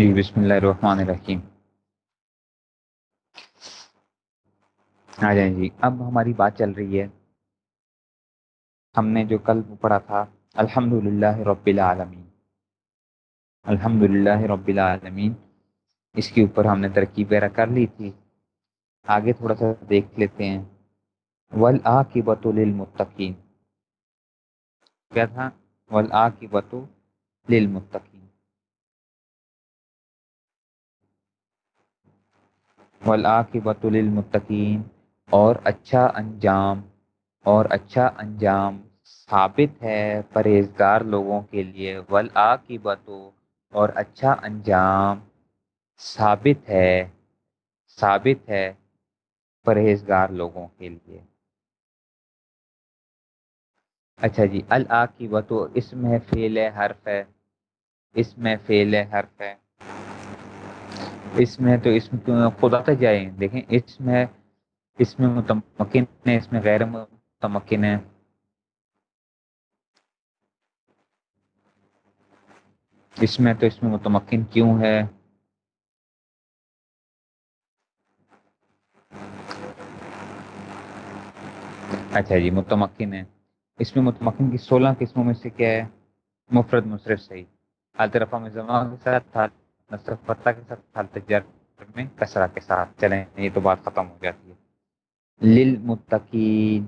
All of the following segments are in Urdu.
جی بسم اللہ الرحمن الرحیم آ جائیں جی اب ہماری بات چل رہی ہے ہم نے جو کل پڑھا تھا الحمد للہ رب العالمین الحمد للہ رب العالمین اس کے اوپر ہم نے ترکیب وغیرہ کر لی تھی آگے تھوڑا سا دیکھ لیتے ہیں ولا کی بت للمتقین کیا تھا ولا کی بت للمتقین ولا کی للمتقین، اور اچھا انجام، اور اچھا انجام ثابت ہے پرہیزگار لوگوں کے لیے۔ ولا کی اور اچھا انجام ثابت ہے ثابت ہے پرہیزگار لوگوں کے لیے۔ اچھا جی اللہ کی اس میں فیل حرف ہے، اس میں فیل حرف ہے۔ اس میں تو اس میں خدا تک جائیں دیکھیں، اس میں اس میں متمکن ہے اس میں غیر متمکن ہے اس میں تو اس میں متمکن کیوں ہے؟ اچھا جی متمکن ہے اس میں متمکن کی سولہ قسموں میں سے کیا ہے؟ مفرد، مصرف، صحیح۔ حالت رفع میں زمان کے ساتھ نصرف فتح کے ساتھ، حالت جر میں کسرہ کے ساتھ چلیں، یہ تو بات ختم ہو جاتی ہے۔ للمتقین۔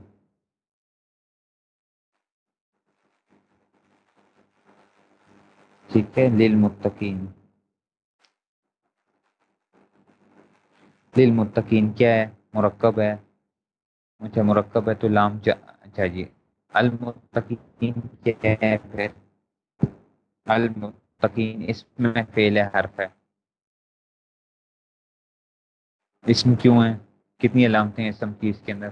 ٹھیک ہے، للمتقین۔ للمتقین کیا ہے؟ مرکب ہے۔ اچھا مرکب ہے تو لام اچھا جی۔ المتقین کیا ہے پھر؟ المت المتقین اس میں فیل حرف ہے۔ اسم کیوں ہیں؟ کتنی علامتیں اسم کی اس کے اندر؟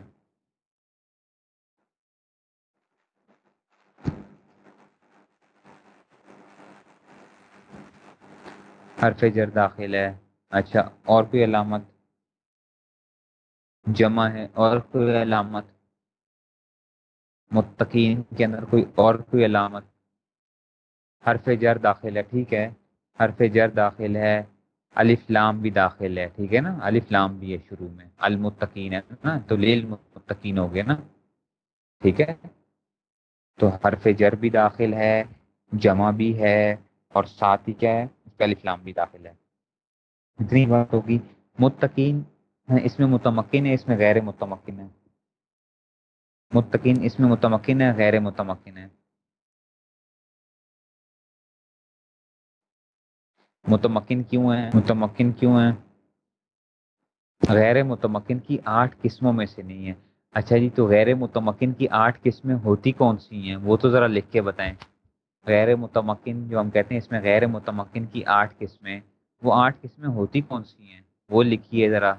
حرف جر داخل ہے۔ اچھا اور کوئی علامت؟ جمع ہے، اور کوئی علامت؟ متقین کے اندر کوئی اور کوئی علامت؟ حرف جر داخل ہے، ٹھیک ہے۔ حرف جر داخل ہے، الف لام بھی داخل ہے، ٹھیک ہے نا۔ الف لام بھی ہے شروع میں۔ المتقین ہے نا، تو لیل متقین ہو گیا نا۔ ٹھیک ہے۔ تو حرف جر بھی داخل ہے، جمع بھی ہے اور ساتھ ہی کیا ہے، اس کا الف لام بھی داخل ہے۔ اتنی بات ہوگی۔ متقین اس میں متمکن ہے اس میں غیر متمکن ہے متقین، اس میں متمکن ہے غیر متمکن ہے متمکن کیوں ہے متمکن کیوں ہے غیر متمکن کی آٹھ قسموں میں سے نہیں ہے اچھا جی تو غیر متمکن کی آٹھ قسمیں ہوتی کون سی ہیں؟ وہ تو ذرا لکھ کے بتائیں۔ غیر متمکن جو ہم کہتے ہیں اس میں غیر متمکن کی آٹھ قسمیں، وہ آٹھ قسمیں ہوتی کون سی ہیں؟ وہ لکھیے ذرا۔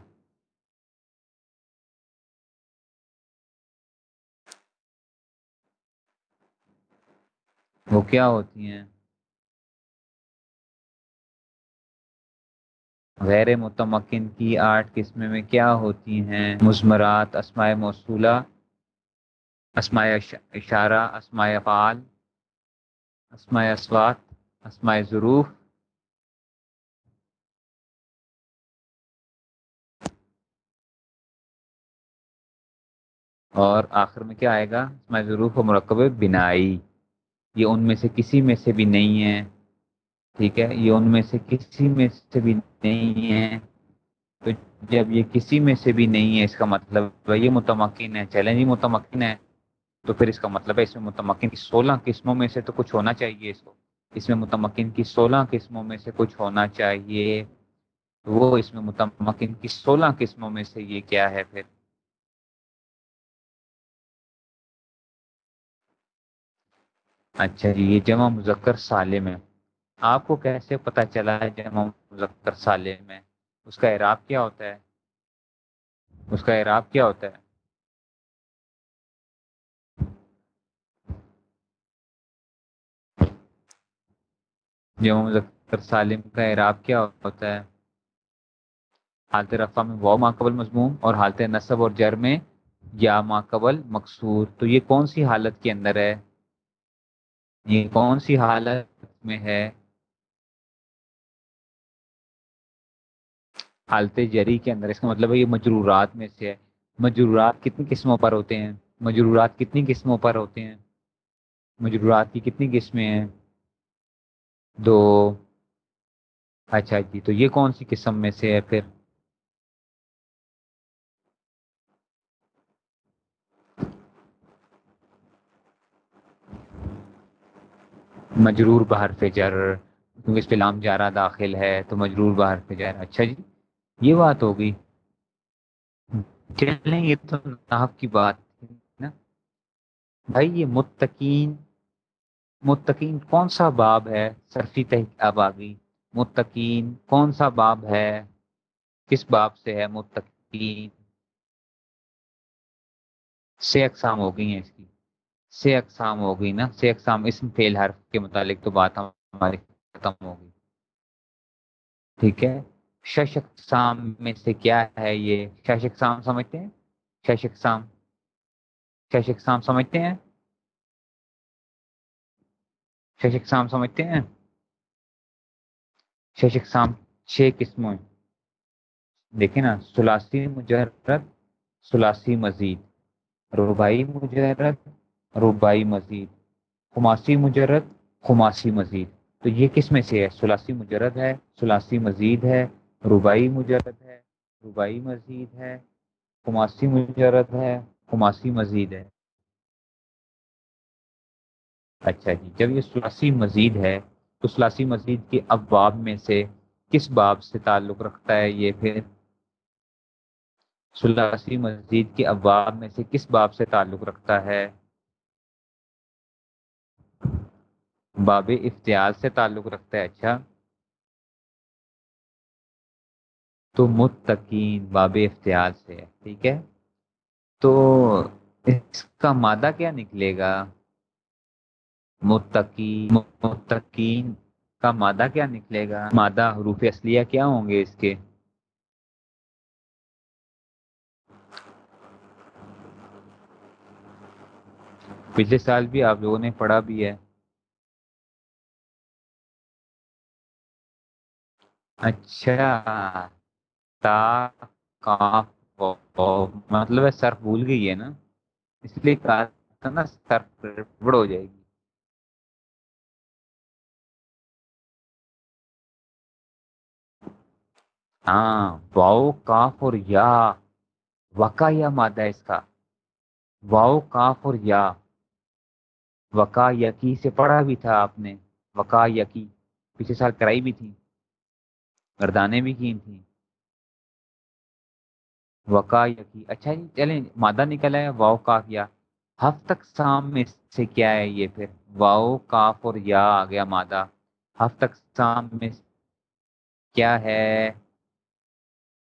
وہ کیا ہوتی ہیں؟ غیر متمکن کی آٹھ قسمیں میں کیا ہوتی ہیں؟ مضمرات اسماء موصولہ، اسماء اشارہ، اسماء افعال، اسماء اسوات اسماء ظروف۔ اور آخر میں کیا آئے گا؟ اسماء ظروف و مرکب بنائی۔ یہ ان میں سے کسی میں سے بھی نہیں ہے ٹھیک ہے، یہ ان میں سے کسی میں سے بھی نہیں ہے۔ تو جب یہ کسی میں سے بھی نہیں ہے، اس کا مطلب یہ متمکن ہے، چیلنج ہی متمکن ہے۔ تو پھر اس کا مطلب ہے اس میں متمکن کی سولہ قسموں میں سے تو کچھ ہونا چاہیے اس کو۔ اس میں متمکن کی سولہ قسموں میں سے کچھ ہونا چاہیے۔ وہ اس میں متمکن کی سولہ قسموں میں سے یہ کیا ہے پھر؟ اچھا جی یہ جمع مذکر سالم ہے۔ آپ کو کیسے پتا چلا ہے جمع مذکر سالم میں؟ اس کا اعراب کیا ہوتا ہے؟ اس کا اعراب کیا ہوتا ہے؟ جمع مذکر سالم کا اعراب کیا ہوتا ہے؟ حالت رفع میں وہ ماقبل مضموم اور حالت نصب اور جر میں یا ماقبل مقصور۔ تو یہ کون سی حالت کے اندر ہے؟ یہ کون سی حالت میں ہے؟ حالت جری کے اندر، اس کا مطلب ہے یہ مجرورات میں سے ہے۔ مجرورات کتنی قسموں پر ہوتے ہیں؟ مجرورات کتنی قسموں پر ہوتے ہیں؟ مجرورات کی کتنی قسمیں ہیں؟ دو۔ اچھا جی تو یہ کون سی قسم میں سے ہے پھر؟ مجرور باہر فجر، کیونکہ اس پہ لام جارہ داخل ہے، تو مجرور باہر فجر۔ اچھا جی۔ یہ بات ہوگی چلیں، یہ تو ناف کی بات نا۔ بھائی، یہ متقین متقین کون سا باب ہے؟ صرفی آبادی متقین کون سا باب ہے؟ کس باب سے ہے متقین؟ سے اقسام ہو گئی ہیں اس کی۔ سے اقسام ہو گئی نا۔ سے اقسام اسم فیل حرف کے متعلق تو بات ہماری ختم ہوگی ٹھیک ہے؟ شش اقسام میں سے کیا ہے یہ؟ شش اقسام سمجھتے ہیں؟ شش اقسام شش اقسام سمجھتے ہیں؟ شش اقسام سمجھتے ہیں؟ شش اقسام چھ قسموں دیکھیں نا سلاسی مجرد سلاسی مزید۔ ربائی مجرد ربائی مزید۔ خماسی مجرد، خماسی مزید۔ تو یہ کس میں سے ہے؟ سلاسی مجرد ہے سلاسی مزید ہے ربائی مجرد ہے ربائی مزید ہے، خماسی مجرد ہے، خماسی مزید ہے۔ اچھا جی جب یہ سلاسی مزید ہے، تو سلاسی مزید کے ابواب میں سے کس باب سے تعلق رکھتا ہے یہ پھر؟ سلاسی مزید کے ابواب میں سے کس باب سے تعلق رکھتا ہے؟ باب افتیال سے تعلق رکھتا ہے اچھا۔ تو متقین، باب افتیال سے ہے ٹھیک ہے؟ تو اس کا مادہ کیا نکلے گا؟ متقین متقین کا مادہ کیا نکلے گا؟ مادہ حروف اصلیہ کیا ہوں گے اس کے؟ پچھلے سال بھی آپ لوگوں نے پڑھا بھی ہے۔ اچھا۔ تا مطلب ہے سر بھول گئی ہے نا۔ اس لیے کہا تھا نا سر بڑ ہو جائے گی۔ ہاں واؤ، کاف اور یا۔ وکا یا مادہ اس کا۔ واؤ، کاف اور یا۔ وکا یقی سے پڑھا بھی تھا آپ نے۔ وکا یقی پچھلے سال کرائی بھی تھی۔ گردانے بھی کی تھیں۔ وقا یقی اچھا جی چلیں، مادہ نکلا ہے واؤ کاف یا۔ ہف تک سام میں سے کیا ہے یہ پھر؟ واؤ کاف اور یا آ گیا مادہ۔ ہف تک سام میں کیا ہے؟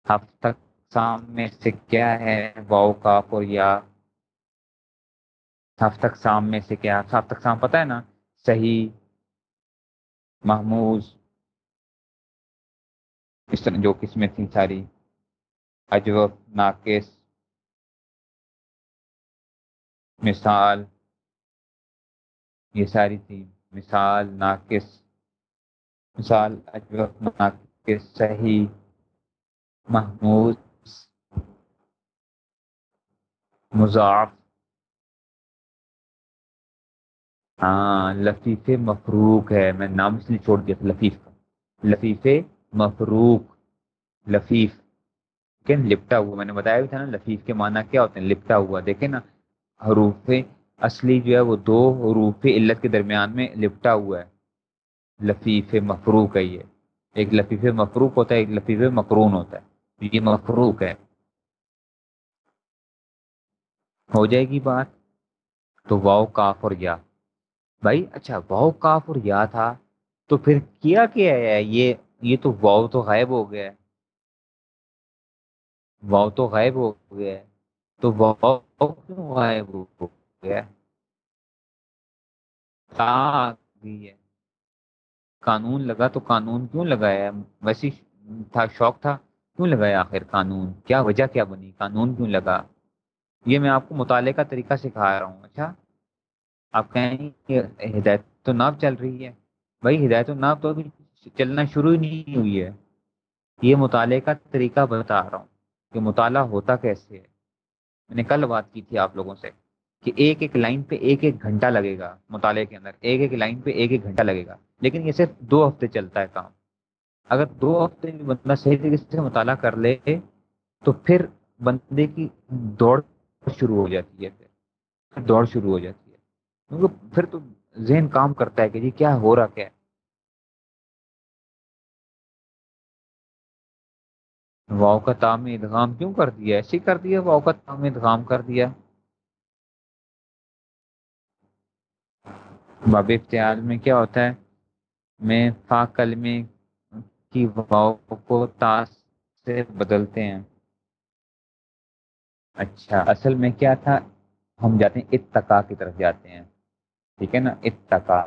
ہف تک سام میں سے کیا ہے؟ واؤ کاف اور یا۔ ہف تک سام میں سے کیا؟ ہف تک سام، پتہ ہے نا؟ صحیح محموز اس طرح جو قسمیں تھیں ساری۔ اجوف ناقص، مثال، یہ ساری تھی مثال، ناقص، مثال اجوف ناقص، صحیح، محمود مضاف ہاں لفیف مفروق ہے، میں نام اس لیے چھوڑ دیا تھا، لفیف کا۔ لفیف مفروق، لفیف کہ لپٹا ہوا، میں نے بتایا بھی تھا نا، لفیف کے معنی کیا ہوتے ہیں؟ لپٹا ہوا۔ دیکھیں نا، حروف اصلی جو ہے وہ دو حروف علت کے درمیان میں لپٹا ہوا ہے۔ لفیف مفروق ہے یہ۔ ایک لفیف مفروق ہوتا ہے، ایک لفیف مقرون ہوتا ہے۔ یہ مفروق ہے۔ ہو جائے گی بات۔ تو واؤ کاف اور یا۔ بھائی اچھا واؤ کاف اور یا تھا۔ تو پھر کیا کیا ہے؟ یہ یہ تو واؤ تو غائب ہو گیا۔ ہے واؤ تو غائب ہو گیا ہے۔ تو واؤ کیوں غائب ہو گیا ہے؟ قانون لگا تو قانون کیوں لگایا ویسی تھا، شوق تھا، کیوں لگایا آخر قانون؟ کیا وجہ، کیا بنی؟ قانون کیوں لگا؟ یہ میں آپ کو مطالعے کا طریقہ سکھا رہا ہوں۔ اچھا آپ کہیں کہ ہدایت تو ناب چل رہی ہے۔ بھائی، ہدایت و ناب تو ابھی چلنا شروع ہی نہیں ہوئی ہے۔ یہ مطالعے کا طریقہ بتا رہا ہوں۔ کہ مطالعہ ہوتا کیسے ہے؟ میں نے کل بات کی تھی آپ لوگوں سے کہ ایک ایک لائن پہ ایک ایک گھنٹہ لگے گا مطالعے کے اندر، ایک ایک لائن پہ ایک ایک گھنٹہ لگے گا، لیکن یہ صرف دو ہفتے چلتا ہے کام۔ اگر دو ہفتے میں بندہ صحیح طریقے سے مطالعہ کر لے، تو پھر بندے کی دوڑ شروع ہو جاتی ہے، پھر دوڑ شروع ہو جاتی ہے۔ کیونکہ پھر تو ذہن کام کرتا ہے کہ جی کیا ہو رہا، کیا ہے؟ واؤ کا تام ادغام کیوں کر دیا؟ ایسے کر دیا واؤ کا تام ادغام کر دیا۔ باب افتعال میں کیا ہوتا ہے؟ میں فا کلمے کی واؤ کو تا سے بدلتے ہیں۔ اچھا اصل میں کیا تھا؟ ہم جاتے ہیں اتقا کی طرف جاتے ہیں۔ ٹھیک ہے نا؟ اتقا۔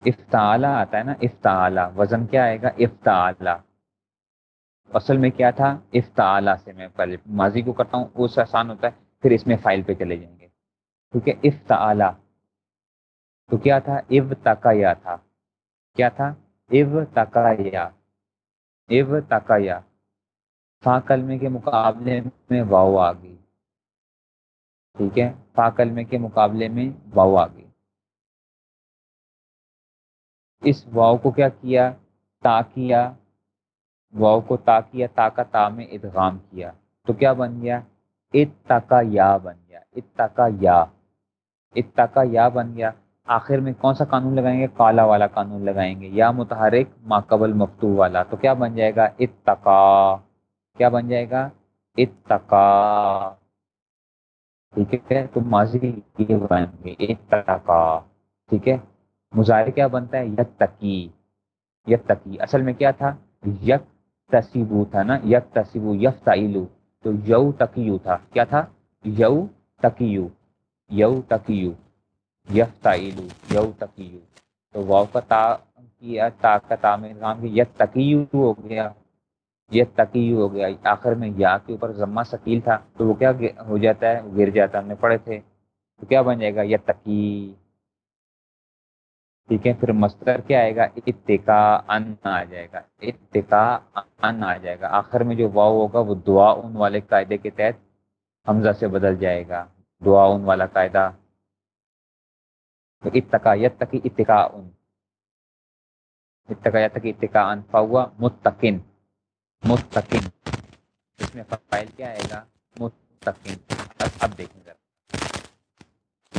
افتعلا آتا ہے نا؟ افتعلا وزن کیا آئے گا؟ افتعلا اصل میں کیا تھا؟ افتعلا سے میں پہلے ماضی کو کرتا ہوں، وہ آسان ہوتا ہے، پھر اس میں فائل پہ چلے جائیں گے۔ ٹھیک ہے؟ افتعلا تو کیا تھا؟ اب تقیا تھا۔ کیا تھا؟ اب تقیا اب تقیا فا کلمے کے مقابلے میں واؤ آ گئی۔ ٹھیک ہے؟ فا کلمے کے مقابلے میں واؤ آ گئی۔ اس واؤ کو کیا کیا؟ تا کیا۔ واؤ کو تا کیا، تا کا تا میں ادغام کیا۔ تو کیا بن گیا؟ اتقا یا بن گیا۔ اتقا یا۔ اتقا یا بن گیا۔ آخر میں کون سا قانون لگائیں گے؟ کالا والا قانون لگائیں گے۔ یا متحرک، ماقبل مفتو والا۔ تو کیا بن جائے گا؟ اتقا کیا بن جائے گا؟ اتقا ٹھیک ہے، تو ماضی یہ بن گے اتقا ٹھیک ہے مظاہرے کیا بنتا ہے؟ یک تکی یک تکی اصل میں کیا تھا؟ یک تصیبو تھا نا یک تصیبو یف تعلو تو یو تکیو تھا۔ کیا تھا؟ یو تکیو یو تکیو یف تعلو یو تکیو۔ تو واؤ کا تا تا کا تا میں نام کی یک تکیو ہو گیا یہ تقی ہو گیا۔ آخر میں یا کے اوپر ضمہ ثقیل تھا، تو وہ کیا ہو جاتا ہے گر جاتا ہم نے پڑھے تھے۔ تو کیا بن جائے گا؟ یہ تقی ٹھیک ہے، پھر مستر کیا آئے گا؟ اتقا ان آ جائے گا۔ اتقا ان آ جائے گا۔ آخر میں جو واؤ ہوگا، وہ دعا ان والے قاعدے کے تحت حمزہ سے بدل جائے گا۔ دعا ان والا قاعدہ۔ اتقا یت تقی اتقا ان۔ اتقا یت تقی اتقا ان فاوا متقن۔ مستقم اس میں فائل کیا آئے گا؟ مستقم اب دیکھیں ذرا۔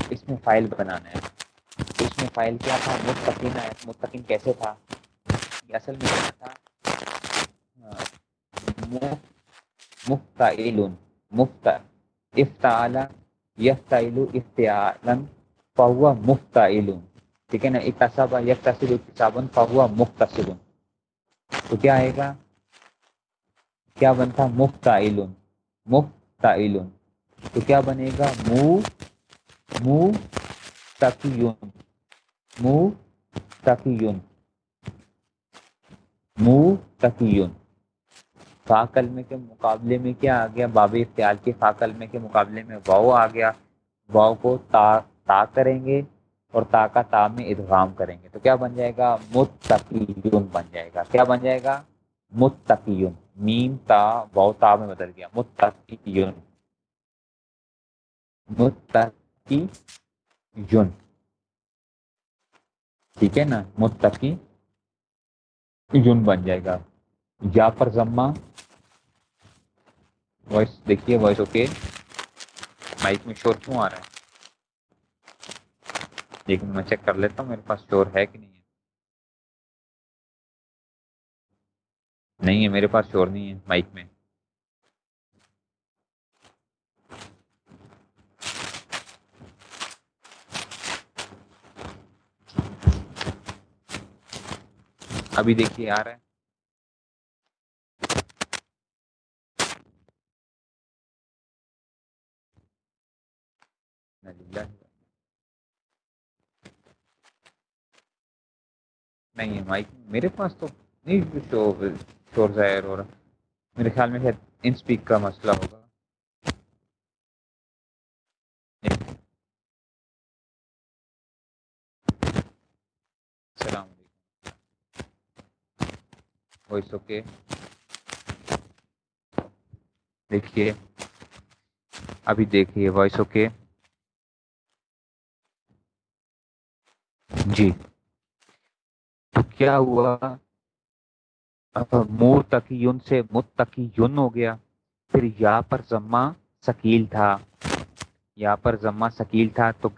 اس میں فائل بنانا ہے۔ اس میں فائل کیا تھا؟ مستقین مستقین کیسے تھا؟ یہ اصل میں کیا تھا؟ ہاں۔ مفتعل مفت افتعال یفتعل افتعالا فهو مفتعل ٹھیک ہے نا؟ اکتسب یکتسب اکتسابا فهو مختصر تو کیا آئے گا؟ کیا بنتا مفت علم مفت علم تو کیا بنے گا؟ مو مو تقیون۔ مو تقیون مو تقیون فا کلمے کے مقابلے میں کیا آ گیا؟ باب اختیال کے فا کلمے کے مقابلے میں واؤ آ گیا۔ واؤ کو تا تا کریں گے اور تا کا تا میں ادغام کریں گے۔ تو کیا بن جائے گا؟ متقیون بن جائے گا۔ کیا بن جائے گا؟ متقیون میم تا، واؤ تا میں بدل گیا۔ متقیون متقی یون ٹھیک ہے نا؟ متقی یون بن جائے گا۔ یا پر ضمہ وائس دیکھیے، وائس اوکے۔ مائک میں شور کیوں آ رہا ہے؟ لیکن میں چیک کر لیتا ہوں، میرے پاس شور ہے کہ نہیں ہے؟ نہیں ہے، میرے پاس شور نہیں ہے مائک میں۔ ابھی دیکھیے آ رہا ہے۔ نہیں ہے مائک۔ میرے پاس تو نہیں شور ظاہر ہو رہا۔ میرے خیال میں شاید ان اسپیک کا مسئلہ ہوگا۔ السلام علیکم وائس اوکے۔ دیکھیے۔ ابھی دیکھیے، وائس اوکے۔ جی۔ تو کیا ہوا؟ متقیون سے متقیون ہو گیا۔ پھر یا پر ضمہ سکیل تھا۔ یا پر ضمہ سکیل تھا تو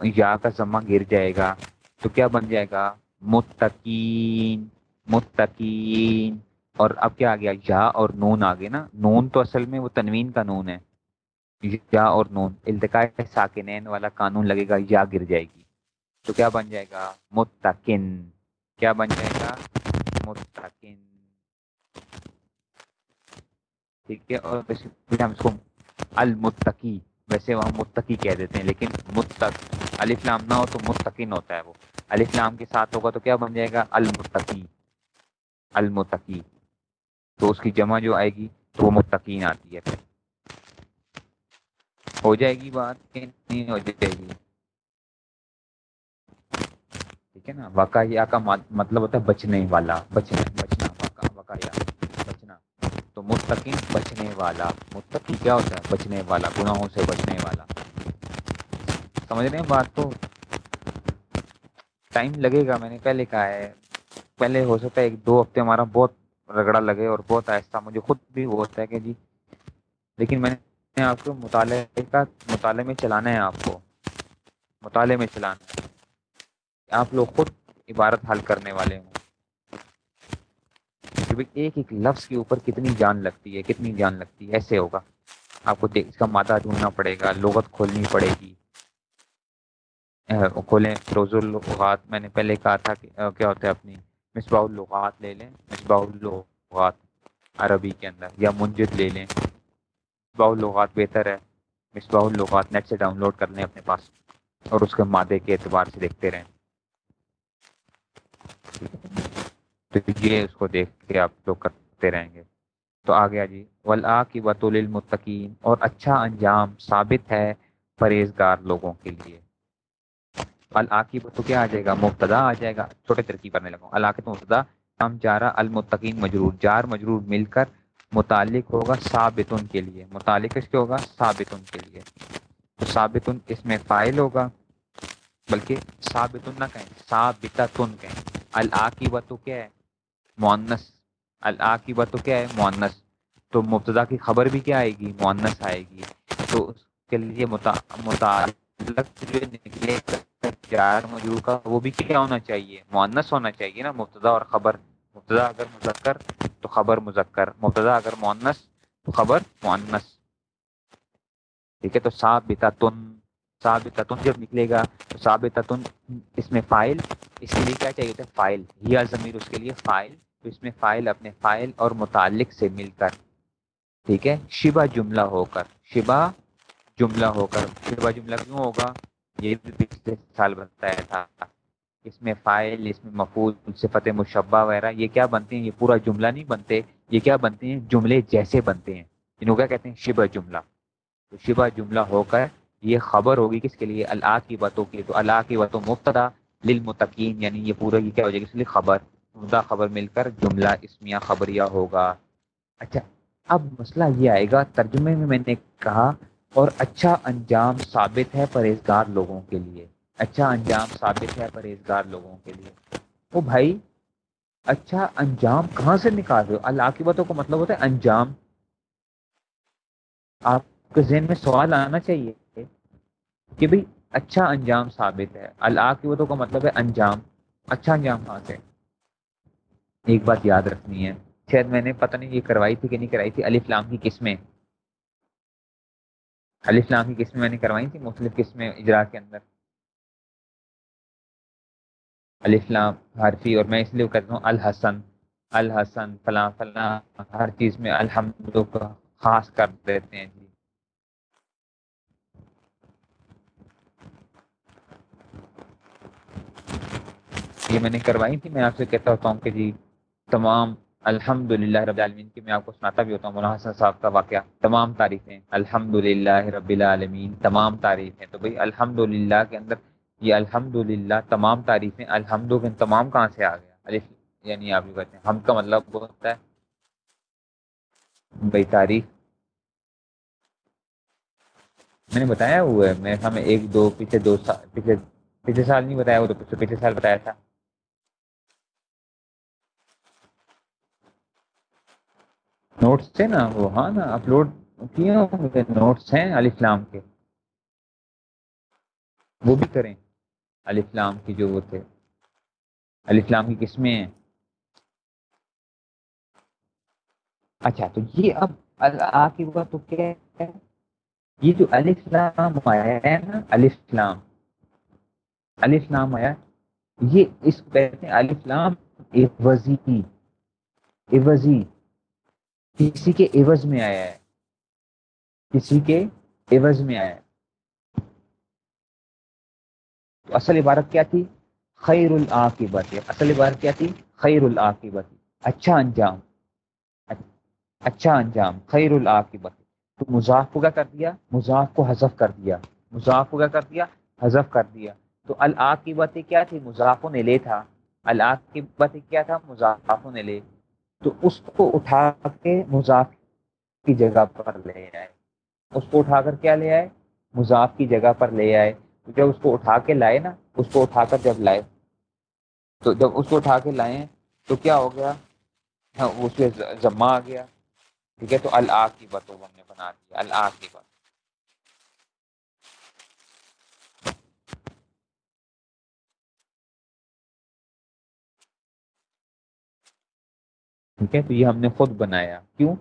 یا کا ضمہ گر جائے گا۔ تو کیا بن جائے گا؟ متقین۔ متقین۔ اور اب کیا آ گیا؟ یا اور نون آگے نا؟ نون تو اصل میں وہ تنوین کا نون ہے۔ یا اور نون۔ التقاء ساکنین والا قانون لگے گا، یا گر جائے گی۔ تو کیا بن جائے گا؟ متقن۔ کیا بن جائے گا؟ متقن۔ ٹھیک ہے، اور ہم اس کو المتقی، ویسے وہاں متقی کہہ دیتے ہیں، لیکن متق الفلام نہ ہو تو متقن ہوتا ہے وہ۔ الفلام کے ساتھ ہوگا تو کیا بن جائے گا؟ المتقی۔ المتقی تو اس کی جمع جو آئے گی، تو وہ متقین آتی ہے۔ پھر ہو جائے گی بات کہ نہیں ہو جائے گی۔ ٹھیک ہے نا؟ واقعہ کا مطلب ہوتا ہے بچنے والا، بچنا بچنا واقع بچنا۔ تو متقین بچنے والا۔ متقی کیا ہوتا ہے؟ بچنے والا، گناہوں سے بچنے والا۔ سمجھ رہے ہیں بات تو؟ ٹائم لگے گا، میں نے پہلے کہا ہے۔ پہلے ہو سکتا ہے ایک دو ہفتے ہمارا بہت رگڑا لگے اور بہت آہستہ، مجھے خود بھی وہ ہوتا ہے کہ جی لیکن میں نے آپ کو مطالعے کا، مطالعے میں چلانا ہے آپ کو، مطالعے میں چلانا ہے۔ آپ لوگ خود عبارت حل کرنے والے ہوں۔ ایک ایک لفظ کے اوپر کتنی جان لگتی ہے، کتنی جان لگتی ہے، ایسے ہوگا۔ آپ کو اس کا مادہ ڈھونڈنا پڑے گا، لغت کھولنی پڑے گی۔ کھولیں فروز الغات میں نے پہلے کہا تھا کہ، کیا ہوتا ہے اپنی؟ مصباح الغات لے لیں مصباح الغات عربی کے اندر یا منجد لے لیں۔ مصباح الغات بہتر ہے مصباح الغات نیٹ سے ڈاؤن لوڈ کر لیں اپنے پاس اور اس کے مادے کے اعتبار سے دیکھتے رہیں۔ تو یہ اس کو دیکھ کے آپ لوگ کرتے رہیں گے۔ تو آ گیا جی ولا کی وطول المتقین اور اچھا انجام ثابت ہے پرہیزگار لوگوں کے لیے۔ العاقب تو کیا آ جائے گا؟ مبتدا آ جائے گا۔ چھوٹے ترقی کرنے لگا العاقب مبتدا ہم جارا المتقین مجرور۔ جار مجرور مل کر متعلق ہوگا ثابت ان کے لیے۔ متعلق اس کے ہوگا ثابت ان کے لیے۔ تو ثابت ان اس میں فائل ہوگا، بلکہ ثابت نہ کہیں ثابتا تن کہیں۔ العاقب تو کیا ہے؟ معنس العاقب تو کیا ہے؟ معنس تو مبتدا کی خبر بھی کیا آئے گی؟ معنس آئے گی۔ تو اس کے لیے متعلق جو نکلے جار مجرور کا، وہ بھی کیا ہونا چاہیے؟ معنس ہونا چاہیے نا، مبتدا اور خبر۔ مبتدا اگر مذکر تو خبر مذکر، مبتدا اگر معنس تو خبر معنس ٹھیک ہے، تو ثابت تن ثابت تن جب نکلے گا تو ثابت تن اس میں فائل، اس کے لیے کیا چاہیے ہوتا ہے فائل یا ضمیر اس کے لیے فائل، تو اس میں فائل اپنے فائل اور متعلق سے مل کر۔ ٹھیک ہے، شبہ جملہ ہو کر، شبہ جملہ ہو کر۔ شبہ جملہ کیوں ہوگا؟ یہ بھی پچھلے سال بتایا تھا۔ اس میں فائل، اس میں مفول صفت مشبہ وغیرہ، یہ کیا بنتے ہیں؟ یہ پورا جملہ نہیں بنتے، یہ کیا بنتے ہیں؟ جملے جیسے بنتے ہیں۔ جنہوں کیا کہتے ہیں؟ شبہ جملہ۔ تو شبہ جملہ ہو کر یہ خبر ہوگی کس کے لیے؟ اللہ کی باتوں کی۔ تو اللہ کی باتوں مبتدا للمتقین یعنی یہ پورا یہ کیا ہو جائے گا اس لیے خبر مبتدا خبر مل کر جملہ اسمیہ خبریہ ہوگا۔ اچھا اب مسئلہ یہ آئے گا۔ ترجمے میں میں نے کہا اور اچھا انجام ثابت ہے پرہیزگار لوگوں کے لیے۔ اچھا انجام ثابت ہے پرہیزگار لوگوں کے لیے۔ او بھائی اچھا انجام کہاں سے نکال رہے ہو؟ العاقبتوں کا مطلب ہوتا ہے انجام۔ آپ کے ذہن میں سوال آنا چاہیے کہ بھائی اچھا انجام ثابت ہے۔ العاقبتوں کا مطلب ہے انجام۔ اچھا انجام کہاں سے؟ ایک بات یاد رکھنی ہے۔ شاید میں نے پتہ نہیں یہ کروائی تھی کہ نہیں کرائی تھی علی فلام کی قسمیں۔ علی فلام کی قسمیں میں نے کروائی تھی، مختلف قسمیں اجرا کے اندر۔ علی حرفی، اور میں اس لیے کہتا ہوں الحسن الحسن، فلاں فلاں، ہر چیز میں الحمد کو خاص کر دیتے ہیں جی۔ یہ میں نے کروائی تھی، میں آپ سے کہتا ہوتا ہوں کہ جی تمام الحمد للہ رب العالمین کی میں آپ کو سناتا بھی ہوتا ہوں، مولانا حسن صاحب کا واقعہ۔ تمام تعریفیں۔ الحمد للہ رب العالمین، تمام تعریفیں۔ تو بھائی الحمد للہ کے اندر یہ الحمد للہ تمام تعریفیں الحمد کے تمام کہاں سے آ گیا؟ یعنی آپ یہ کہتے ہیں، ہم کا مطلب وہ ہوتا ہے۔ بھائی، تاریخ۔ میں نے بتایا ہوا ہے، میں ہمیں ایک، دو پچھلے دو سال پچھلے پچھلے سال نہیں بتایا، وہ تو پچھلے سال بتایا تھا۔ نوٹس تھے نا وہ؟ ہاں نا اپلوڈ کیے نوٹس ہیں علی فلام کے۔ وہ بھی کریں۔ علی فلام کی جو وہ تھے۔ علی فلام کی قسمیں ہیں۔ اچھا تو یہ اب آ کی بات تو کیا ہے؟ یہ جو علی فلام آیا ہے نا علی فلام علی فلام آیا۔ یہ اس کہتے ہیں علی فلام ایوزی ایوزی کسی کے عوض میں آیا ہے۔ کسی کے عوض میں آیا ہے۔ تو اصل عبارت کیا تھی؟ خیر العاقبت اصل عبارت کیا تھی؟ خیر العاقبت اچھا انجام۔ اچھا انجام۔ خیر العاقبت تو مضاف کو کیا کر دیا، مضاف کو حذف کر دیا۔ مضاف کو کیا کر دیا، حذف کر دیا۔ تو العاقبت کیا تھی؟ مضاف نے لے تھا۔ العاقبت کیا تھا؟ مضاف نے لے۔ تو اس کو اٹھا کے مضاف کی جگہ پر لے آئے۔ اس کو اٹھا کر کیا لے آئے؟ مضاف کی جگہ پر لے آئے۔ جب اس کو اٹھا کے لائے نا، اس کو اٹھا کر جب لائے۔ تو جب اس کو اٹھا کے لائے تو کیا ہو گیا؟ ہاں، اس پہ ضمہ آ گیا۔ ٹھیک ہے، تو اللہ کی بت ہم نے بنا دیا۔ اللہ کی بت ٹھیک ہے؟ تو یہ ہم نے خود بنایا۔ کیوں؟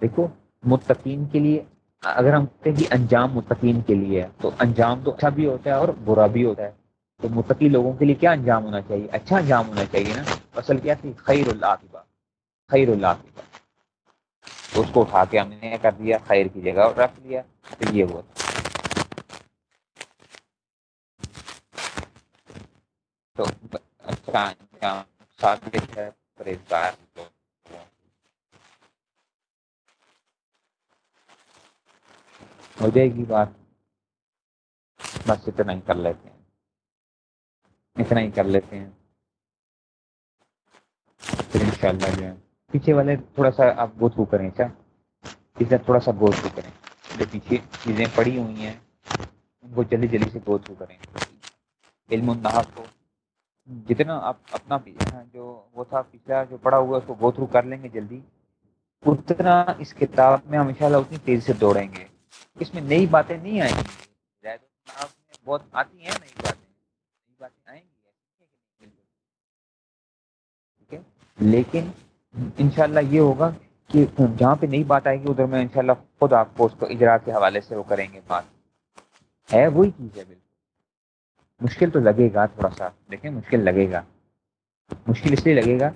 دیکھو، متقین کے لیے، اگر ہم کہتے ہیں انجام متقین کے لیے تو انجام تو اچھا بھی ہوتا ہے اور برا بھی ہوتا ہے۔ تو متقی لوگوں کے لیے کیا انجام ہونا چاہیے؟ اچھا انجام ہونا چاہیے نا۔ اصل کیا تھی؟ خیر اللہ خیر اللہ کی تو اس کو اٹھا کے ہم نے کر دیا، خیر کی جگہ اور رکھ لیا۔ تو یہ ہوا۔ تو اچھا انجام ہے، پرہیزگار۔ ہو جائے گی بات۔ بس اتنا ہی کر لیتے ہیں۔ اتنا ہی کر لیتے ہیں۔ پھر ان شاء اللہ جو ہے۔ پیچھے والے تھوڑا سا آپ گو تھرو کریں اچھا؟ پیچھے تھوڑا سا گو تھرو کریں۔ جو پیچھے چیزیں پڑی ہوئی ہیں، ان کو جلدی جلدی سے گو تھرو کریں۔ علم النحف کو جتنا آپ اپنا جو وہ تھا پچھلا، جو پڑا ہوا ہے، اس کو گو تھرو کر لیں گے جلدی۔ اتنا اس کتاب میں ہم ان شاء اللہ اتنی تیزی سے دوڑیں گے۔ اس میں نئی باتیں نہیں آئیں گی۔ بہت آتی ہیں نئی باتیں۔ نئی باتیں آئیں گی ٹھیک ہے؟ لیکن انشاءاللہ یہ ہوگا کہ جہاں پہ نئی بات آئے گی، ادھر میں انشاءاللہ خود آپ کو اس کو اجرا کے حوالے سے وہ کریں گے بات۔ ہے وہی چیز ہے بالکل۔ مشکل تو لگے گا تھوڑا سا۔ دیکھیں، مشکل لگے گا۔ مشکل اس لیے لگے گا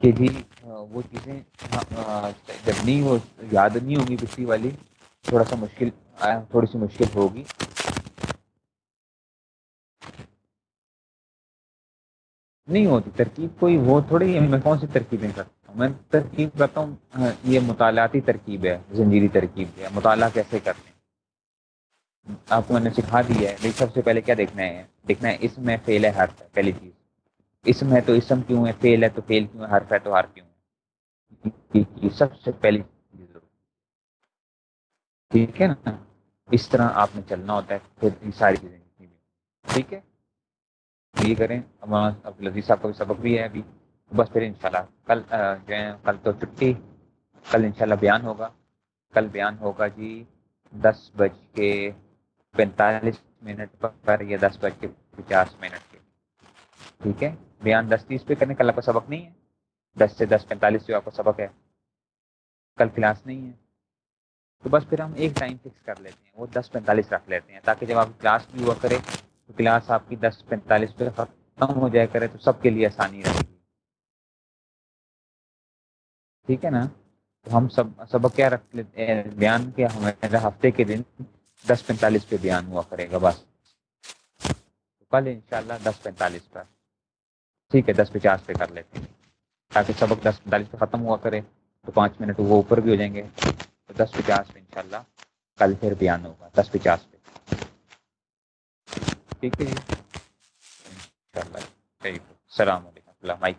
کہ جی وہ چیزیں ہاں، جب نہیں وہ یاد نہیں ہوگی پچھلی والی تھوڑا سا مشکل تھوڑی سی مشکل ہوگی۔ نہیں ہوتی ترکیب کوئی، وہ تھوڑی، میں کون سی ترکیبیں کرتا ہوں؟ میں ترکیب کرتا ہوں یہ مطالعاتی ترکیب ہے، زنجیری ترکیب ہے، مطالعہ کیسے کرتے ہیں؟ آپ کو میں نے سکھا دیا ہے سب سے پہلے کیا دیکھنا ہے؟ دیکھنا ہے اس میں فیل ہے، حرف ہے، پہلی چیز۔ اسم ہے تو اسم کیوں ہے فیل ہے تو فیل کیوں ہے، حرف ہے تو حرف کیوں ہے؟ سب سے پہلی ٹھیک ہے نا؟ اس طرح آپ نے چلنا ہوتا ہے، پھر یہ ساری چیزیں ٹھیک ہے؟ یہ کریں۔ اب لذیذ صاحب کا بھی سبق بھی ہے ابھی۔ بس پھر انشاءاللہ کل جو ہے، کل تو چھٹی۔ کل انشاءاللہ بیان ہوگا۔ کل بیان ہوگا جی دس بج کے پینتالیس منٹ پر یا دس بج کے پچاس منٹ کے۔ ٹھیک ہے؟ بیان دس تیس پہ کرنے، کل آپ کا سبق نہیں ہے۔ دس سے دس پینتالیس جو آپ کا سبق ہے۔ کل کلاس نہیں ہے۔ تو بس پھر ہم ایک ٹائم فکس کر لیتے ہیں، وہ دس پینتالیس رکھ لیتے ہیں تاکہ جب آپ کلاس بھی ہوا کرے، تو کلاس آپ کی دس پینتالیس پہ ختم ہو جائے کرے تو سب کے لیے آسانی رہے گی۔ ٹھیک ہے نا؟ تو ہم سب، سبق کیا رکھ لیتے ہیں؟ بیان کے ہمیں ہفتے کے دن دس پینتالیس پہ بیان ہوا کرے گا بس۔ کل ان شاء اللہ دس پینتالیس پر۔ ٹھیک ہے، دس پچاس پہ کر لیتے ہیں۔ تاکہ سبق دس پینتالیس پہ ختم ہوا کرے تو پانچ منٹ وہ اوپر بھی ہو جائیں گے۔ تو دس پچاس پہ انشاءاللہ کل پھر بیان ہوگا، دس پچاس پہ۔ ٹھیک ہے جی؟ السلام علیکم۔ اللہ مائک